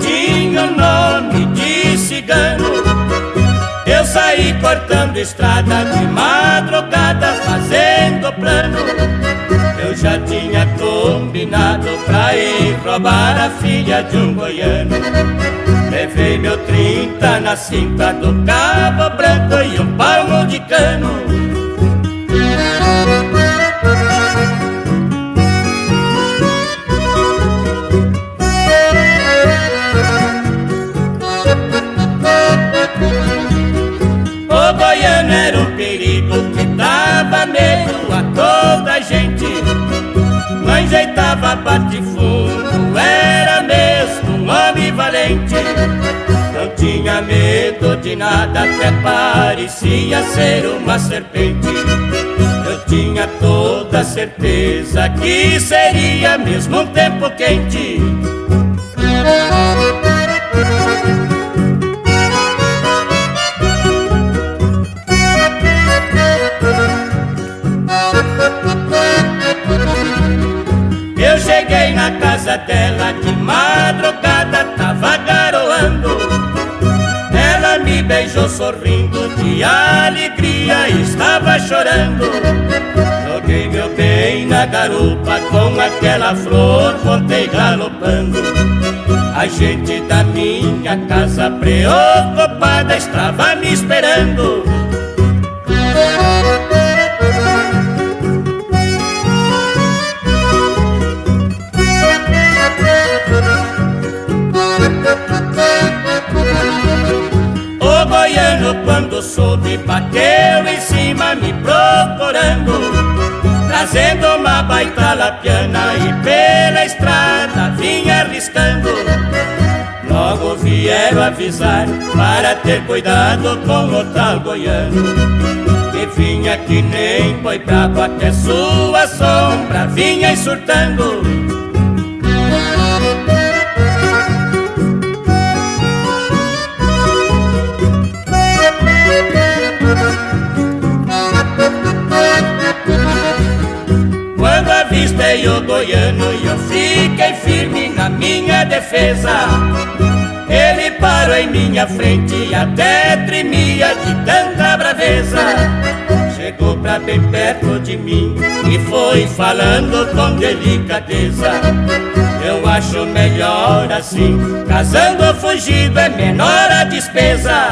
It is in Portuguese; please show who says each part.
Speaker 1: tinha o nome de cigano. Eu saí cortando estrada de madrugada, fazendo plano. Eu já tinha combinado pra ir roubar a filha de um goiano. Levei meu trinta na cinta do cabo branco e um palmo de cano. Não tinha medo de nada, até parecia ser uma serpente. Eu tinha toda certeza que seria mesmo um tempo quente. na casa dela de sorrindo de alegria estava chorando. Joguei meu bem na garupa com aquela flor, voltei galopando. A gente da minha casa preocupada estava me esperando. Quando soube bateu em cima me procurando Trazendo uma baita lapiana e pela estrada vinha arriscando. Logo vieram avisar para ter cuidado com o tal goiano vinha que nem boi bravo até sua sombra vinha insultando avistei o goiano e eu fiquei firme na minha defesa. Ele parou em minha frente e até tremia de tanta braveza. Chegou pra bem perto de mim e foi falando com delicadeza. Eu acho melhor assim, casando fugido é menor a despesa.